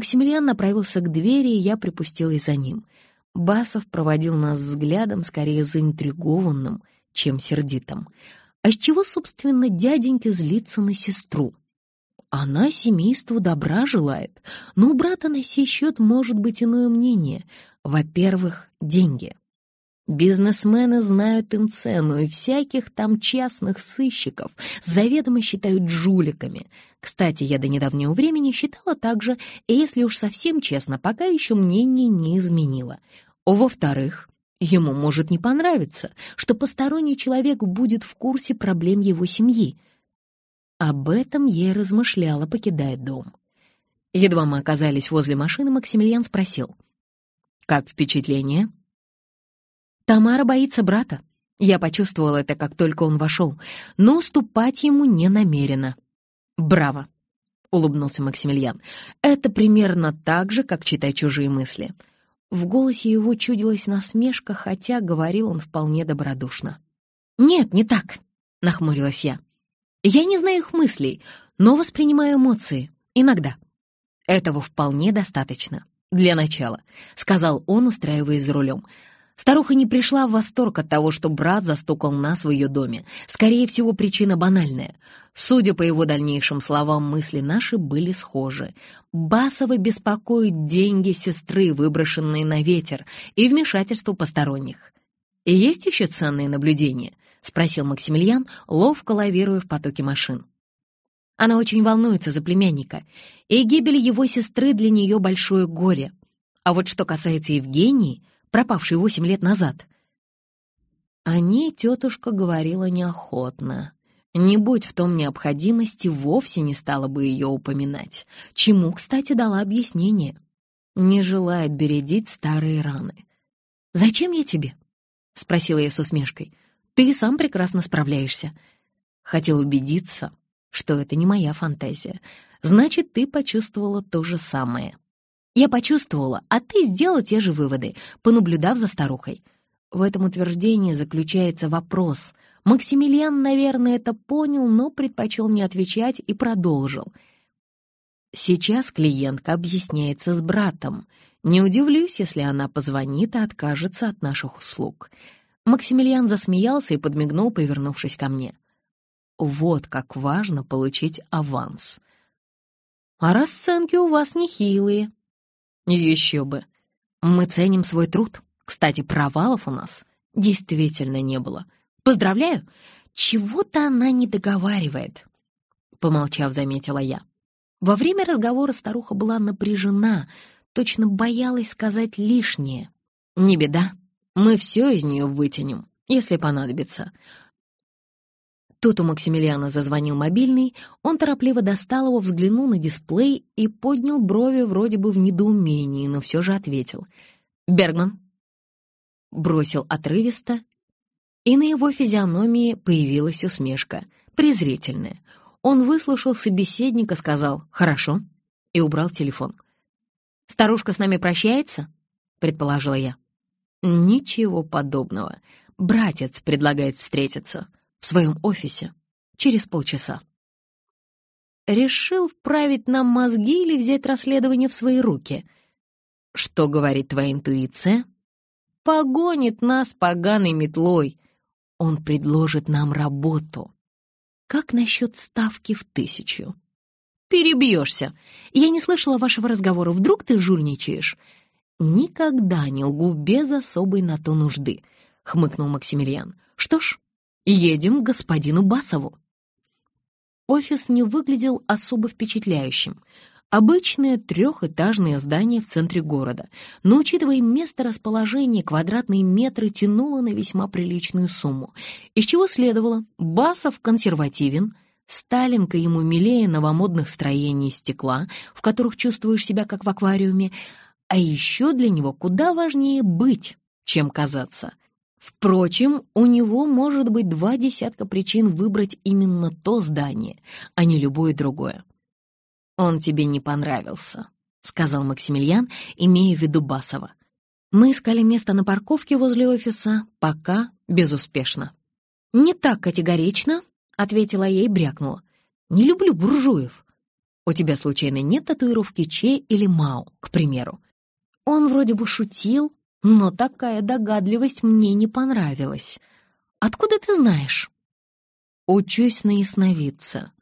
Максимилиан направился к двери, и я припустилась за ним. Басов проводил нас взглядом, скорее заинтригованным, чем сердитым. А с чего, собственно, дяденька злится на сестру? Она семейству добра желает, но у брата на сей счет может быть иное мнение. Во-первых, деньги. Бизнесмены знают им цену, и всяких там частных сыщиков заведомо считают жуликами. Кстати, я до недавнего времени считала так же, и если уж совсем честно, пока еще мнение не изменило. Во-вторых, ему может не понравиться, что посторонний человек будет в курсе проблем его семьи. Об этом я и размышляла, покидая дом. Едва мы оказались возле машины, Максимилиан спросил. «Как впечатление?» Тамара боится брата. Я почувствовала это, как только он вошел, но уступать ему не намерена. «Браво!» — улыбнулся Максимилиан. «Это примерно так же, как читать чужие мысли». В голосе его чудилась насмешка, хотя говорил он вполне добродушно. «Нет, не так», — нахмурилась я. «Я не знаю их мыслей, но воспринимаю эмоции. Иногда. Этого вполне достаточно. Для начала», — сказал он, устраиваясь за рулем. Старуха не пришла в восторг от того, что брат застукал нас в ее доме. Скорее всего, причина банальная. Судя по его дальнейшим словам, мысли наши были схожи. Басова беспокоит деньги сестры, выброшенные на ветер, и вмешательство посторонних. «И есть еще ценные наблюдения?» — спросил Максимилиан, ловко лавируя в потоке машин. Она очень волнуется за племянника, и гибель его сестры для нее большое горе. А вот что касается Евгении, пропавшей восемь лет назад. О ней тетушка говорила неохотно. Не будь в том необходимости, вовсе не стала бы ее упоминать. Чему, кстати, дала объяснение. Не желает бередить старые раны. «Зачем я тебе?» — спросила я с усмешкой. «Ты сам прекрасно справляешься». Хотел убедиться, что это не моя фантазия. Значит, ты почувствовала то же самое. Я почувствовала, а ты сделал те же выводы, понаблюдав за старухой. В этом утверждении заключается вопрос. Максимилиан, наверное, это понял, но предпочел не отвечать и продолжил. Сейчас клиентка объясняется с братом. Не удивлюсь, если она позвонит и откажется от наших услуг. Максимилиан засмеялся и подмигнул, повернувшись ко мне. Вот как важно получить аванс. А расценки у вас нехилые, еще бы. Мы ценим свой труд. Кстати, провалов у нас действительно не было. Поздравляю. Чего-то она не договаривает. Помолчав, заметила я. Во время разговора старуха была напряжена, точно боялась сказать лишнее. Не беда, мы все из нее вытянем, если понадобится. Тут у Максимилиана зазвонил мобильный, он торопливо достал его, взглянул на дисплей и поднял брови вроде бы в недоумении, но все же ответил. «Бергман». Бросил отрывисто, и на его физиономии появилась усмешка, презрительная. Он выслушал собеседника, сказал «хорошо» и убрал телефон. «Старушка с нами прощается?» — предположила я. «Ничего подобного. Братец предлагает встретиться» в своем офисе через полчаса. Решил вправить нам мозги или взять расследование в свои руки. Что говорит твоя интуиция? Погонит нас поганой метлой. Он предложит нам работу. Как насчет ставки в тысячу? Перебьешься. Я не слышала вашего разговора. Вдруг ты жульничаешь? Никогда не лгу без особой на то нужды, хмыкнул Максимилиан. Что ж, Едем к господину Басову. Офис не выглядел особо впечатляющим. Обычное трехэтажное здание в центре города, но, учитывая место расположения, квадратные метры тянуло на весьма приличную сумму, из чего следовало, Басов консервативен, Сталинка ему милее новомодных строений из стекла, в которых чувствуешь себя как в аквариуме, а еще для него куда важнее быть, чем казаться. Впрочем, у него может быть два десятка причин выбрать именно то здание, а не любое другое. «Он тебе не понравился», — сказал Максимилиан, имея в виду Басова. Мы искали место на парковке возле офиса, пока безуспешно. «Не так категорично», — ответила я и брякнула. «Не люблю буржуев». У тебя случайно нет татуировки Че или Мао, к примеру? Он вроде бы шутил, но такая догадливость мне не понравилась. Откуда ты знаешь? Учусь на ясновидца,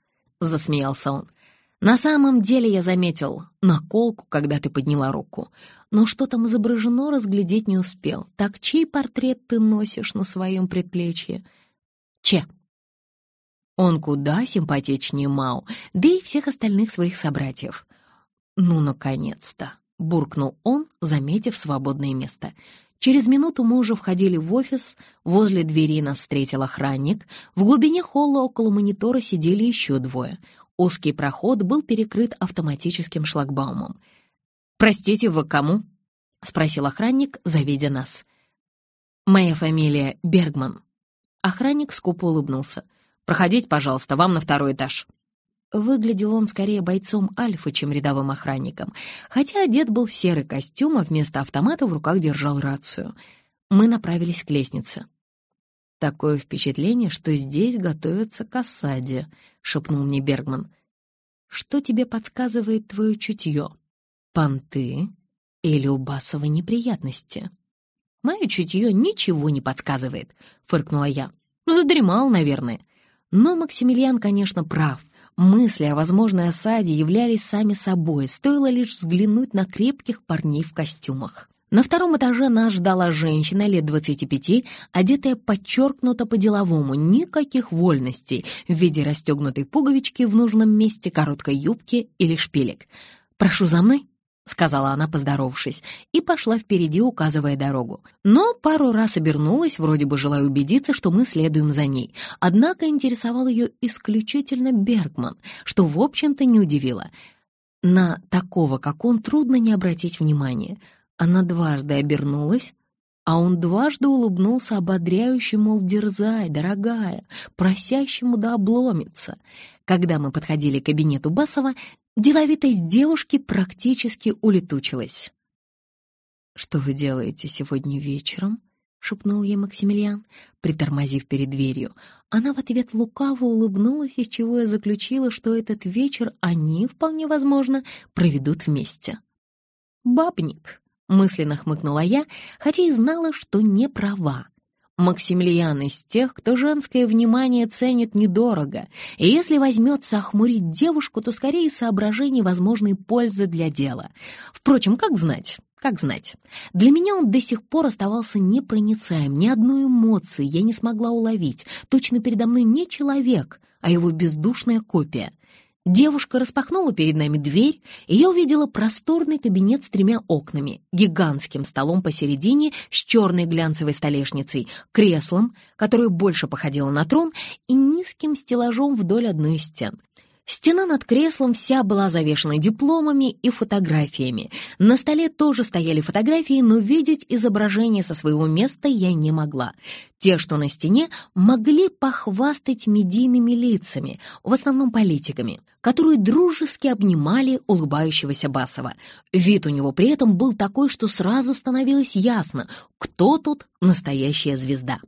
засмеялся он. На самом деле я заметил наколку, когда ты подняла руку. Но что там изображено, разглядеть не успел. Так чей портрет ты носишь на своем предплечье? Че. Он куда симпатичнее Мау, да и всех остальных своих собратьев. Ну, наконец-то, буркнул он, заметив свободное место. Через минуту мы уже входили в офис, возле двери нас встретил охранник, в глубине холла около монитора сидели еще двое. Узкий проход был перекрыт автоматическим шлагбаумом. «Простите, вы кому?» — спросил охранник, завидя нас. «Моя фамилия Бергман». Охранник скупо улыбнулся. «Проходите, пожалуйста, вам на второй этаж». Выглядел он скорее бойцом Альфа, чем рядовым охранником, хотя одет был в серый костюм, а вместо автомата в руках держал рацию. Мы направились к лестнице. «Такое впечатление, что здесь готовятся к осаде», — шепнул мне Бергман. «Что тебе подсказывает твое чутье? Понты или у Басова неприятности?» «Мое чутье ничего не подсказывает», — фыркнула я. «Задремал, наверное». Но Максимилиан, конечно, прав. Мысли о возможной осаде являлись сами собой, стоило лишь взглянуть на крепких парней в костюмах. На втором этаже нас ждала женщина лет 25, одетая подчеркнуто по-деловому, никаких вольностей в виде расстегнутой пуговички в нужном месте, короткой юбки или шпилек. «Прошу за мной», — сказала она, поздоровавшись, и пошла впереди, указывая дорогу. Но пару раз обернулась, вроде бы желая убедиться, что мы следуем за ней. Однако интересовал ее исключительно Бергман, что, в общем-то, не удивило. На такого, как он, трудно не обратить внимания — она дважды обернулась, а он дважды улыбнулся ободряюще, мол, дерзай, дорогая, просящему да обломиться. Когда мы подходили к кабинету Басова, деловитость девушки практически улетучилась. «Что вы делаете сегодня вечером?» — шепнул ей Максимилиан, притормозив перед дверью. Она в ответ лукаво улыбнулась, из чего я заключила, что этот вечер они, вполне возможно, проведут вместе. «Бабник», Мысленно хмыкнула я, хотя и знала, что не права. Максимилиан из тех, кто женское внимание ценит недорого, и если возьмется охмурить девушку, то скорее соображений возможной пользы для дела. Впрочем, как знать, как знать. Для меня он до сих пор оставался непроницаем, ни одной эмоции я не смогла уловить. Точно передо мной не человек, а его бездушная копия. Девушка распахнула перед нами дверь, и я увидела просторный кабинет с тремя окнами, гигантским столом посередине с черной глянцевой столешницей, креслом, которое больше походило на трон, и низким стеллажом вдоль одной из стен. Стена над креслом вся была завешена дипломами и фотографиями. На столе тоже стояли фотографии, но видеть изображение со своего места я не могла. Те, что на стене, могли похвастать медийными лицами, в основном политиками, которые дружески обнимали улыбающегося Басова. Вид у него при этом был такой, что сразу становилось ясно, кто тут настоящая звезда.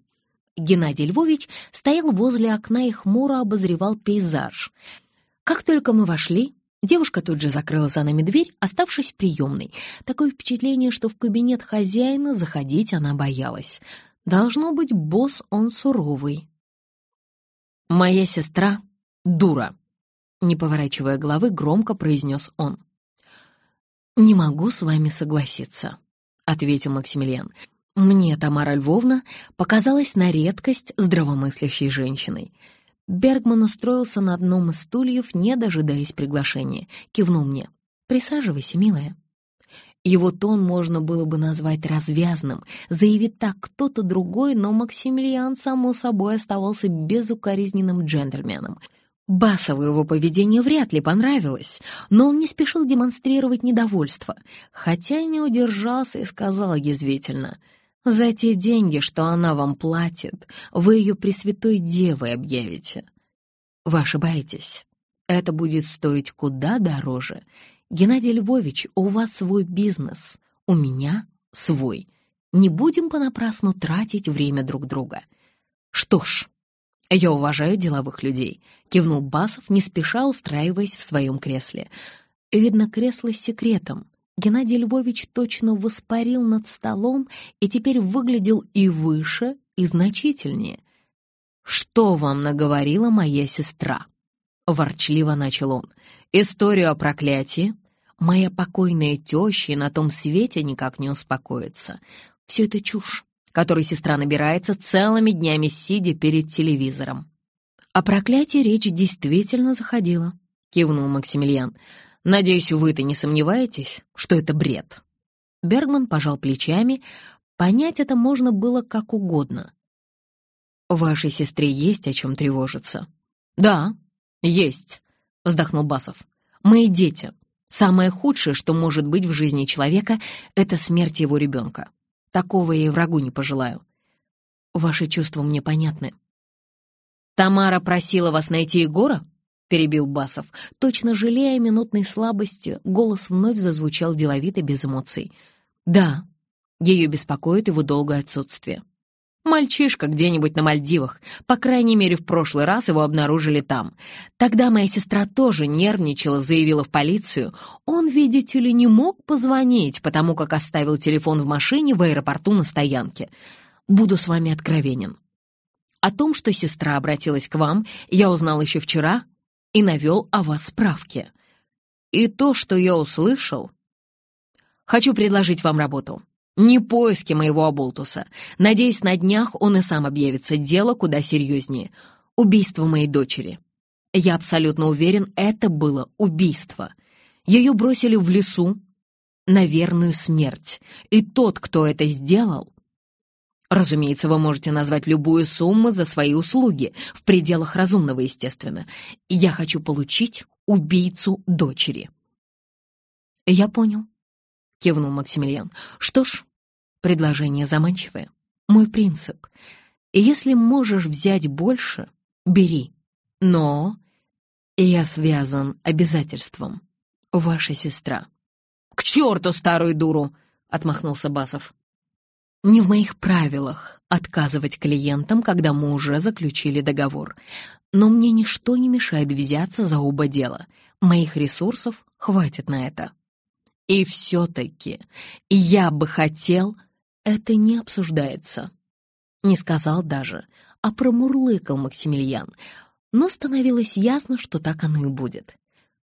Геннадий Львович стоял возле окна и хмуро обозревал пейзаж — как только мы вошли, девушка тут же закрыла за нами дверь, оставшись приемной. Такое впечатление, что в кабинет хозяина заходить она боялась. Должно быть, босс он суровый. «Моя сестра — дура», — не поворачивая головы, громко произнес он. «Не могу с вами согласиться», — ответил Максимилиан. «Мне Тамара Львовна показалась на редкость здравомыслящей женщиной». Бергман устроился на одном из стульев, не дожидаясь приглашения. Кивнул мне. «Присаживайся, милая». Его тон можно было бы назвать развязным, заявить так кто-то другой, но Максимилиан, само собой, оставался безукоризненным джентльменом. Басову его поведение вряд ли понравилось, но он не спешил демонстрировать недовольство, хотя не удержался и сказал язвительно — за те деньги, что она вам платит, вы ее Пресвятой Девой объявите. Вы ошибаетесь. Это будет стоить куда дороже. Геннадий Львович, у вас свой бизнес, у меня свой. Не будем понапрасну тратить время друг друга. Что ж, «Я уважаю деловых людей», — кивнул Басов, не спеша устраиваясь в своем кресле. Видно, кресло с секретом. Геннадий Львович точно воспарил над столом и теперь выглядел и выше, и значительнее. «Что вам наговорила моя сестра?» — ворчливо начал он. «Историю о проклятии? Моя покойная теща на том свете никак не успокоится. Все это чушь которой сестра набирается целыми днями, сидя перед телевизором. О проклятии речь действительно заходила, кивнул Максимилиан. Надеюсь, вы-то не сомневаетесь, что это бред. Бергман пожал плечами. Понять это можно было как угодно. «Вашей сестре есть о чем тревожиться?» «Да, есть», — вздохнул Басов. «Мы дети. Самое худшее, что может быть в жизни человека, — это смерть его ребенка. Такого я и врагу не пожелаю. Ваши чувства мне понятны. «Тамара просила вас найти Егора?» — перебил Басов. Точно жалея минутной слабости, голос вновь зазвучал деловито, без эмоций. «Да, ее беспокоит его долгое отсутствие. Мальчишка где-нибудь на Мальдивах. По крайней мере, в прошлый раз его обнаружили там. Тогда моя сестра тоже нервничала, заявила в полицию. Он, видите ли, не мог позвонить, потому как оставил телефон в машине в аэропорту на стоянке. Буду с вами откровенен. О том, что сестра обратилась к вам, я узнал еще вчера и навел о вас справки. И то, что я услышал... Хочу предложить вам работу. Не поиски моего оболтуса. Надеюсь, на днях он и сам объявится. Дело куда серьезнее. Убийство моей дочери. Я абсолютно уверен, это было убийство. Ее бросили в лесу на верную смерть. И тот, кто это сделал... Разумеется, вы можете назвать любую сумму за свои услуги, в пределах разумного, естественно. Я хочу получить убийцу дочери. Я понял, кивнул Максимилиан. Что ж, Предложение заманчивое. Мой принцип. Если можешь взять больше, бери. Но я связан обязательством. Ваша сестра. «К черту старую дуру!» — отмахнулся Басов. «Не в моих правилах отказывать клиентам, когда мы уже заключили договор. Но мне ничто не мешает взяться за оба дела. Моих ресурсов хватит на это. И все-таки я бы хотел, это не обсуждается. Не сказал даже, а промурлыкал Максимилиан, но становилось ясно, что так оно и будет.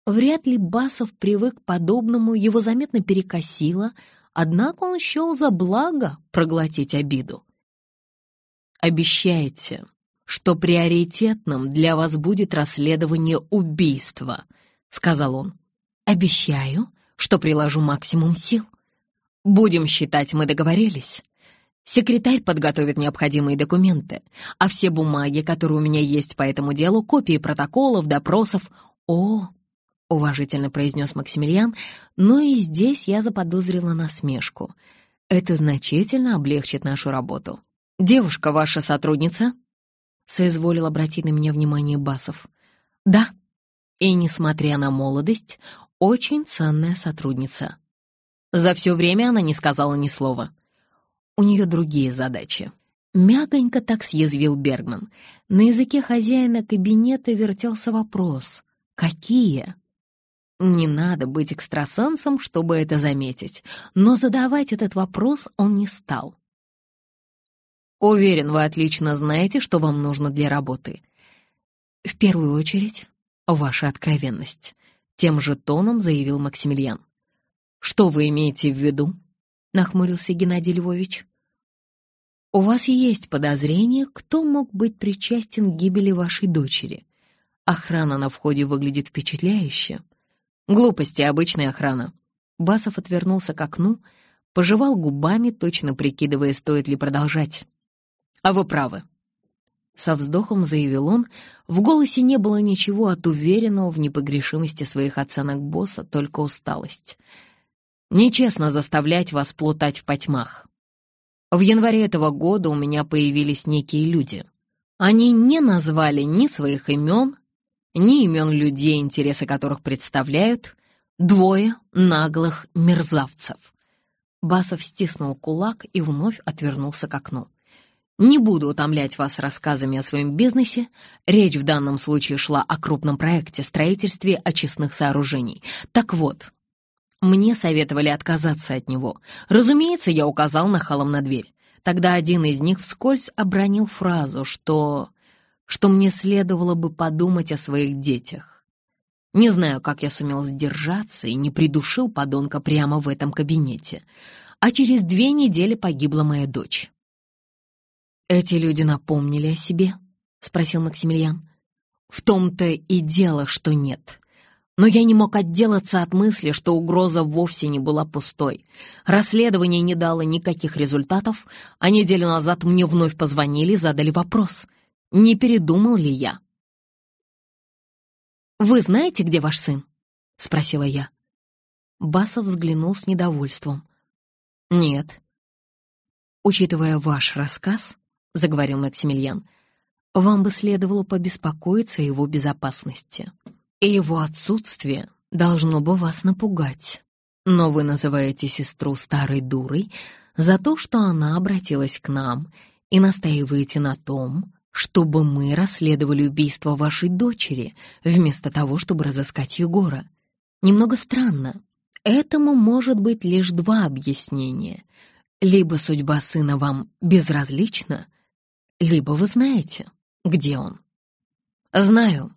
Вряд ли Басов привык к подобному, его заметно перекосило, однако он счел за благо проглотить обиду. «Обещайте, что приоритетным для вас будет расследование убийства», — сказал он. «Обещаю, что приложу максимум сил», Будем считать, мы договорились. Секретарь подготовит необходимые документы, а все бумаги, которые у меня есть по этому делу, копии протоколов, допросов... О, уважительно произнес Максимилиан, но и здесь я заподозрила насмешку. Это значительно облегчит нашу работу. «Девушка ваша сотрудница?» соизволил обратить на меня внимание Басов. «Да, и, несмотря на молодость, очень ценная сотрудница». За все время она не сказала ни слова. У нее другие задачи. Мягонько так съязвил Бергман. На языке хозяина кабинета вертелся вопрос. «Какие?» Не надо быть экстрасенсом, чтобы это заметить, но задавать этот вопрос он не стал. «Уверен, вы отлично знаете, что вам нужно для работы. В первую очередь, ваша откровенность», — тем же тоном заявил Максимилиан. «Что вы имеете в виду?» — нахмурился Геннадий Львович. «У вас есть подозрение, кто мог быть причастен к гибели вашей дочери. Охрана на входе выглядит впечатляюще. Глупости, обычная охрана». Басов отвернулся к окну, пожевал губами, точно прикидывая, стоит ли продолжать. «А вы правы», — со вздохом заявил он. В голосе не было ничего от уверенного в непогрешимости своих оценок босса, только усталость. Нечестно заставлять вас плутать в потьмах. В январе этого года у меня появились некие люди. Они не назвали ни своих имен, ни имен людей, интересы которых представляют, двое наглых мерзавцев. Басов стиснул кулак и вновь отвернулся к окну. Не буду утомлять вас рассказами о своем бизнесе. Речь в данном случае шла о крупном проекте строительстве очистных сооружений. Так вот, мне советовали отказаться от него. Разумеется, я указал нахалом на дверь. Тогда один из них вскользь обронил фразу, что... что мне следовало бы подумать о своих детях. Не знаю, как я сумел сдержаться и не придушил подонка прямо в этом кабинете. А через две недели погибла моя дочь. «Эти люди напомнили о себе?» — спросил Максимилиан. «В том-то и дело, что нет. Но я не мог отделаться от мысли, что угроза вовсе не была пустой. Расследование не дало никаких результатов, а неделю назад мне вновь позвонили и задали вопрос, не передумал ли я. «Вы знаете, где ваш сын?» — спросила я. Басов взглянул с недовольством. «Нет». «Учитывая ваш рассказ, — заговорил Максимилиан, — «вам бы следовало побеспокоиться о его безопасности. И его отсутствие должно бы вас напугать. Но вы называете сестру старой дурой за то, что она обратилась к нам, и настаиваете на том, чтобы мы расследовали убийство вашей дочери, вместо того, чтобы разыскать Егора. Немного странно. Этому может быть лишь два объяснения. Либо судьба сына вам безразлична, либо вы знаете, где он. Знаю,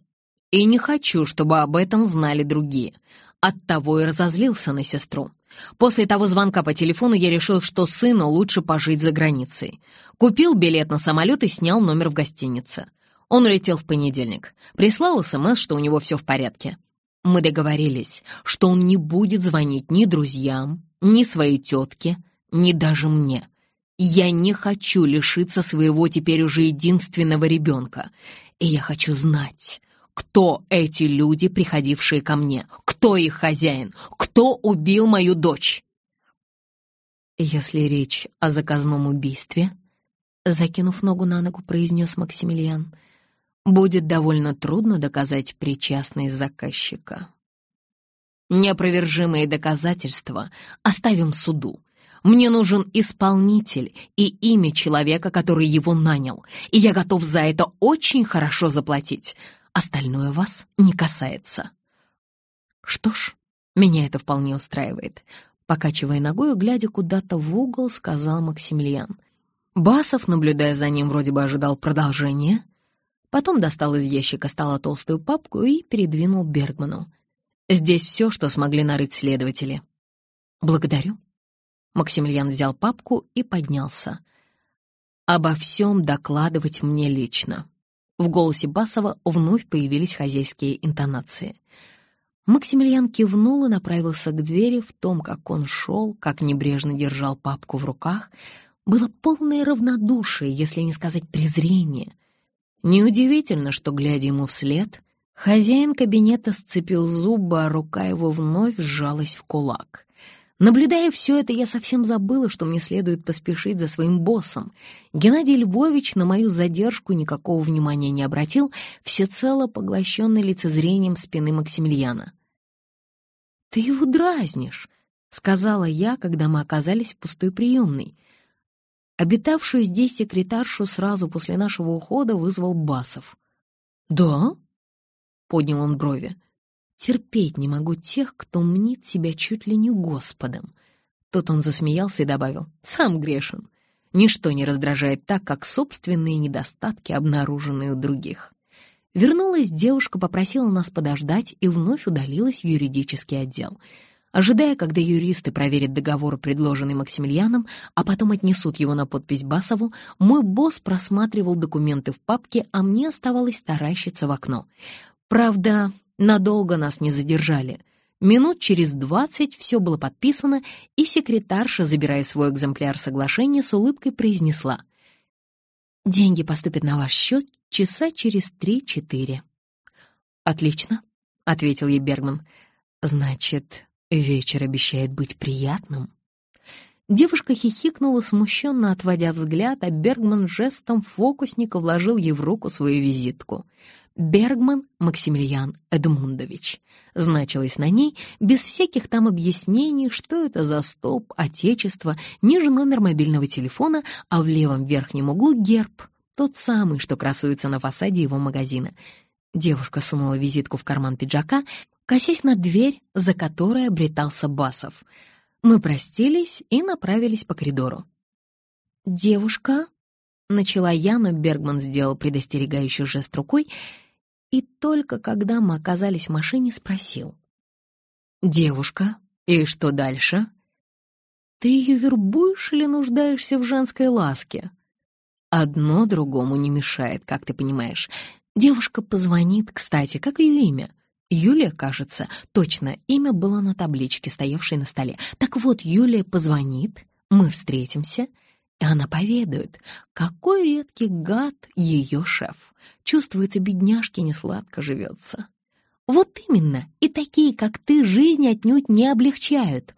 и не хочу, чтобы об этом знали другие. Оттого и разозлился на сестру. После того звонка по телефону я решил, что сыну лучше пожить за границей. Купил билет на самолет и снял номер в гостинице. Он улетел в понедельник. Прислал СМС, что у него все в порядке. Мы договорились, что он не будет звонить ни друзьям, ни своей тетке, ни даже мне. Я не хочу лишиться своего теперь уже единственного ребенка. И я хочу знать, кто эти люди, приходившие ко мне, кто их хозяин, кто убил мою дочь. Если речь о заказном убийстве, закинув ногу на ногу, произнес Максимилиан, будет довольно трудно доказать причастность заказчика. Неопровержимые доказательства оставим суду. Мне нужен исполнитель и имя человека, который его нанял, и я готов за это очень хорошо заплатить. Остальное вас не касается». «Что ж, меня это вполне устраивает», — покачивая ногой и глядя куда-то в угол, сказал Максимилиан. Басов, наблюдая за ним, вроде бы ожидал продолжения. Потом достал из ящика стола толстую папку и передвинул Бергману. «Здесь все, что смогли нарыть следователи». «Благодарю», Максимилиан взял папку и поднялся. «Обо всем докладывать мне лично». В голосе Басова вновь появились хозяйские интонации. Максимилиан кивнул и направился к двери в том, как он шел, как небрежно держал папку в руках. Было полное равнодушие, если не сказать презрение. Неудивительно, что, глядя ему вслед, хозяин кабинета сцепил зубы, а рука его вновь сжалась в кулак. Наблюдая все это, я совсем забыла, что мне следует поспешить за своим боссом. Геннадий Львович на мою задержку никакого внимания не обратил, всецело поглощенный лицезрением спины Максимилиана. «Ты его дразнишь», — сказала я, когда мы оказались в пустой приемной. Обитавшую здесь секретаршу сразу после нашего ухода вызвал Басов. «Да?» — поднял он брови. Терпеть не могу тех, кто мнит себя чуть ли не Господом. Тут он засмеялся и добавил, сам грешен. Ничто не раздражает так, как собственные недостатки, обнаруженные у других. Вернулась девушка, попросила нас подождать и вновь удалилась в юридический отдел. Ожидая, когда юристы проверят договор, предложенный Максимилианом, а потом отнесут его на подпись Басову, мой босс просматривал документы в папке, а мне оставалось таращиться в окно. Правда, Надолго нас не задержали. Минут через двадцать все было подписано, и секретарша, забирая свой экземпляр соглашения, с улыбкой произнесла. «Деньги поступят на ваш счет часа через три-четыре». «Отлично», — ответил ей Бергман. «Значит, вечер обещает быть приятным». Девушка хихикнула, смущенно отводя взгляд, а Бергман жестом фокусника вложил ей в руку свою визитку — Бергман Максимилиан Эдмундович. Значилось на ней без всяких там объяснений, что это за стоп, отечество, ниже номер мобильного телефона, а в левом верхнем углу герб, тот самый, что красуется на фасаде его магазина. Девушка сунула визитку в карман пиджака, косясь на дверь, за которой обретался Басов. Мы простились и направились по коридору. «Девушка», — начала я, но Бергман сделал предостерегающий жест рукой, и только когда мы оказались в машине, спросил. «Девушка, и что дальше?» «Ты ее вербуешь или нуждаешься в женской ласке?» «Одно другому не мешает, как ты понимаешь. Девушка позвонит, кстати, как ее имя?» Юлия, кажется, точно, имя было на табличке, стоявшей на столе. Так вот, Юлия позвонит, мы встретимся, и она поведает, какой редкий гад ее шеф. Чувствуется, бедняжке несладко живется. Вот именно, и такие, как ты, жизнь отнюдь не облегчают.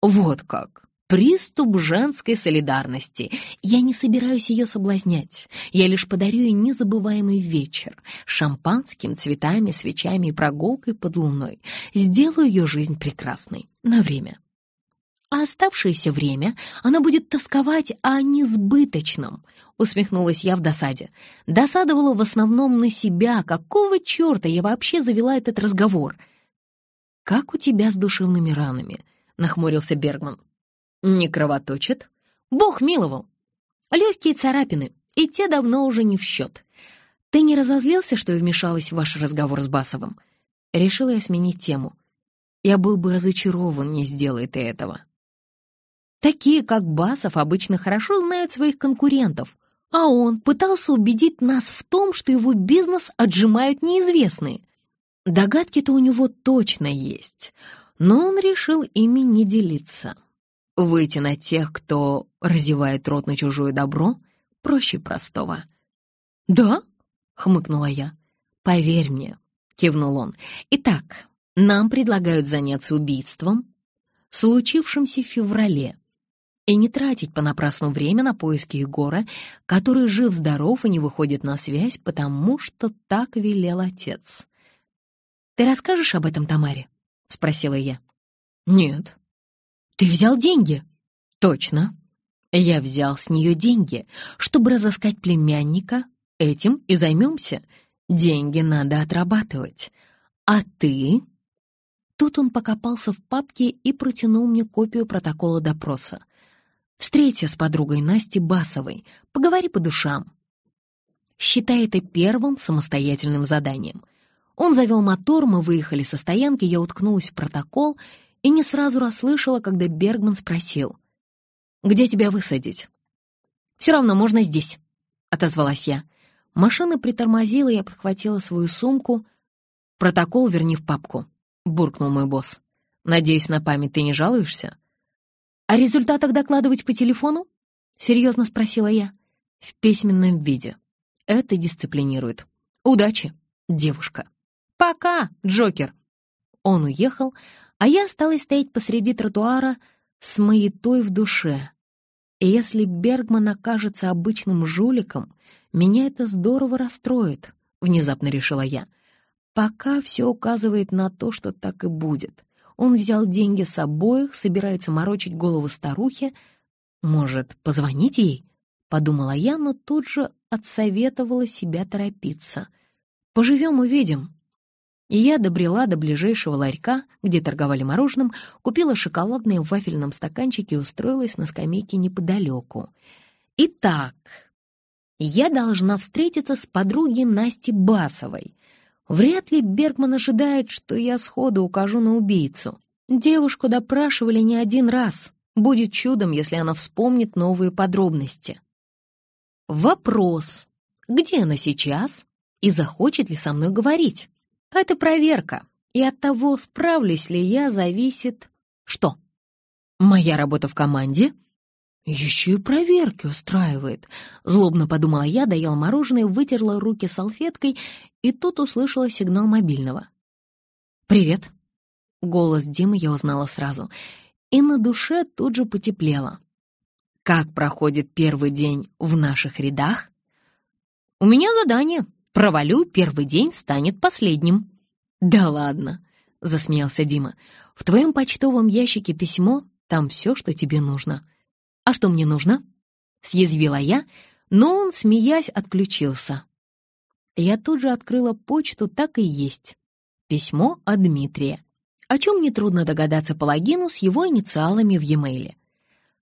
Вот как. Приступ женской солидарности. Я не собираюсь ее соблазнять. Я лишь подарю ей незабываемый вечер. Шампанским, цветами, свечами и прогулкой под луной. Сделаю ее жизнь прекрасной. На время. А оставшееся время она будет тосковать о несбыточном. Усмехнулась я в досаде. Досадовала в основном на себя. Какого черта я вообще завела этот разговор? «Как у тебя с душевными ранами?» — нахмурился Бергман. Не кровоточит? Бог миловал. Легкие царапины, и те давно уже не в счет. Ты не разозлился, что я вмешалась в ваш разговор с Басовым? Решила я сменить тему. Я был бы разочарован, не сделай ты этого. Такие, как Басов, обычно хорошо знают своих конкурентов, а он пытался убедить нас в том, что его бизнес отжимают неизвестные. Догадки-то у него точно есть, но он решил ими не делиться. Выйти на тех, кто разевает рот на чужое добро, проще простого. «Да?» — хмыкнула я. «Поверь мне», — кивнул он. «Итак, нам предлагают заняться убийством, случившимся в феврале, и не тратить понапрасну время на поиски Егора, который жив-здоров и не выходит на связь, потому что так велел отец. «Ты расскажешь об этом Тамаре?» — спросила я. «Нет», «Ты взял деньги?» «Точно. Я взял с нее деньги. Чтобы разыскать племянника, этим и займемся. Деньги надо отрабатывать. А ты...» Тут он покопался в папке и протянул мне копию протокола допроса. «Встреться с подругой Настей Басовой, поговори по душам». Считай это первым самостоятельным заданием. Он завел мотор, мы выехали со стоянки, я уткнулась в протокол — и не сразу расслышала, когда Бергман спросил. «Где тебя высадить?» «Все равно можно здесь», — отозвалась я. Машина притормозила, я подхватила свою сумку. «Протокол верни в папку», — буркнул мой босс. «Надеюсь, на память ты не жалуешься?» «О результатах докладывать по телефону?» — серьезно спросила я. «В письменном виде. Это дисциплинирует. Удачи, девушка». «Пока, Джокер!» Он уехал, а я осталась стоять посреди тротуара с маятой в душе. И если Бергман окажется обычным жуликом, меня это здорово расстроит, — внезапно решила я. Пока все указывает на то, что так и будет. Он взял деньги с обоих, собирается морочить голову старухе. Может, позвонить ей? Подумала я, но тут же отсоветовала себя торопиться. «Поживем, увидим», и я добрела до ближайшего ларька, где торговали мороженым, купила шоколадное в вафельном стаканчике и устроилась на скамейке неподалеку. Итак, я должна встретиться с подругой Настей Басовой. Вряд ли Бергман ожидает, что я сходу укажу на убийцу. Девушку допрашивали не один раз. Будет чудом, если она вспомнит новые подробности. Вопрос, где она сейчас и захочет ли со мной говорить? Это проверка, и от того, справлюсь ли я, зависит... Что? Моя работа в команде? Еще и проверки устраивает. Злобно подумала я, доела мороженое, вытерла руки салфеткой, и тут услышала сигнал мобильного. «Привет!» Голос Димы я узнала сразу, и на душе тут же потеплело. «Как проходит первый день в наших рядах?» «У меня задание», Провалю, первый день станет последним». «Да ладно», — засмеялся Дима. «В твоем почтовом ящике письмо, там все, что тебе нужно». «А что мне нужно?» — съязвила я, но он, смеясь, отключился. Я тут же открыла почту, так и есть. Письмо от Дмитрия. О чем нетрудно догадаться по логину с его инициалами в e-mail.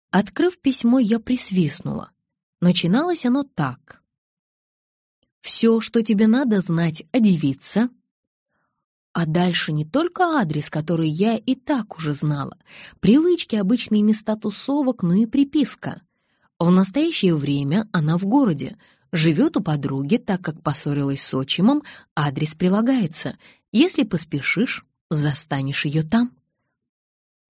Открыв письмо, я присвистнула. Начиналось оно так. «Все, что тебе надо знать о девице». А дальше не только адрес, который я и так уже знала, привычки, обычные места тусовок, но и приписка. В настоящее время она в городе, живет у подруги, так как поссорилась с отчимом, адрес прилагается. Если поспешишь, застанешь ее там.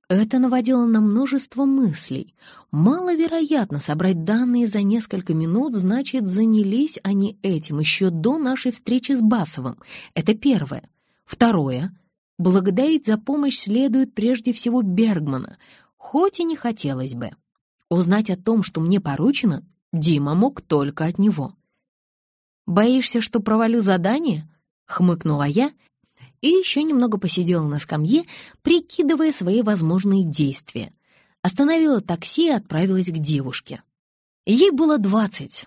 Это наводило на множество мыслей. Маловероятно собрать данные за несколько минут, значит, занялись они этим еще до нашей встречи с Басовым. Это первое. Второе. Благодарить за помощь следует прежде всего Бергмана, хоть и не хотелось бы. Узнать о том, что мне поручено, Дима мог только от него. «Боишься, что провалю задание?» — хмыкнула я и еще немного посидела на скамье, прикидывая свои возможные действия. Остановила такси и отправилась к девушке. Ей было двадцать,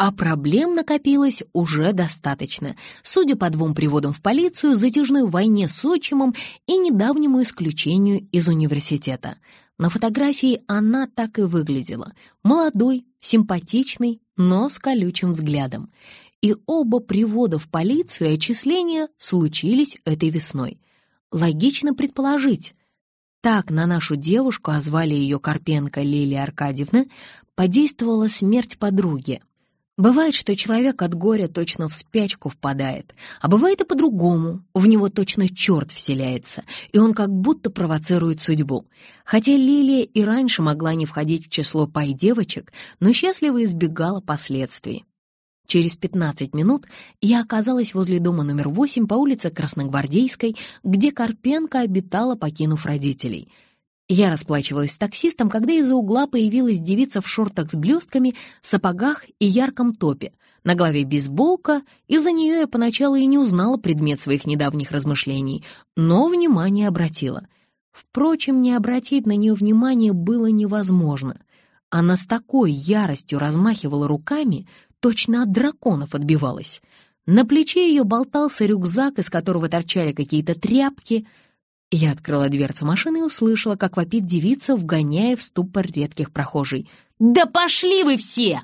а проблем накопилось уже достаточно, судя по двум приводам в полицию, затяжной войне с отчимом и недавнему исключению из университета. На фотографии она так и выглядела. Молодой, симпатичный, но с колючим взглядом и оба привода в полицию и отчисления случились этой весной. Логично предположить, так на нашу девушку, а звали ее Карпенко Лилия Аркадьевна, подействовала смерть подруги. Бывает, что человек от горя точно в спячку впадает, а бывает и по-другому, в него точно черт вселяется, и он как будто провоцирует судьбу. Хотя Лилия и раньше могла не входить в число пай-девочек, но счастливо избегала последствий. Через 15 минут я оказалась возле дома номер 8 по улице Красногвардейской, где Карпенко обитала, покинув родителей. Я расплачивалась с таксистом, когда из-за угла появилась девица в шортах с блестками, сапогах и ярком топе. На голове бейсболка, из-за нее я поначалу и не узнала предмет своих недавних размышлений, но внимание обратила. Впрочем, не обратить на нее внимание было невозможно. Она с такой яростью размахивала руками, точно от драконов отбивалась. На плече ее болтался рюкзак, из которого торчали какие-то тряпки. Я открыла дверцу машины и услышала, как вопит девица, вгоняя в ступор редких прохожий. «Да пошли вы все!»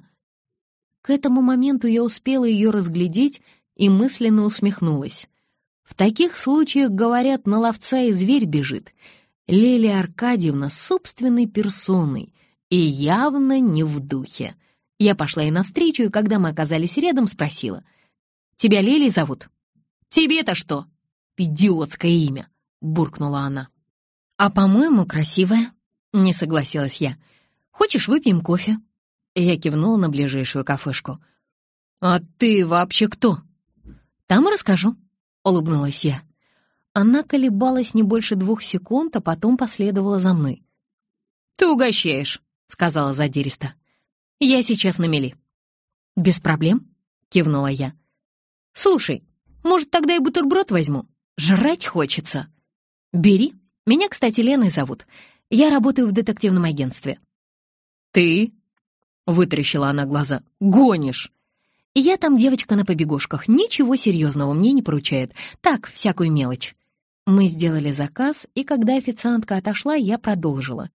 К этому моменту я успела ее разглядеть и мысленно усмехнулась. В таких случаях, говорят, на ловца и зверь бежит. Лилия Аркадьевна собственной персоной и явно не в духе. Я пошла ей навстречу, и когда мы оказались рядом, спросила. «Тебя Лилей зовут?» «Тебе-то что?» «Идиотское имя», — буркнула она. «А, по-моему, красивое», — не согласилась я. «Хочешь, выпьем кофе?» Я кивнула на ближайшую кафешку. «А ты вообще кто?» «Там расскажу», — улыбнулась я. Она колебалась не больше двух секунд, а потом последовала за мной. «Ты угощаешь», — сказала задиристо. Я сейчас на мели». «Без проблем», — кивнула я. «Слушай, может, тогда и бутерброд возьму? Жрать хочется». «Бери. Меня, кстати, Леной зовут. Я работаю в детективном агентстве». «Ты?» — вытрящила она глаза. «Гонишь!» «Я там девочка на побегушках. Ничего серьезного мне не поручает. Так, всякую мелочь». Мы сделали заказ, и когда официантка отошла, я продолжила.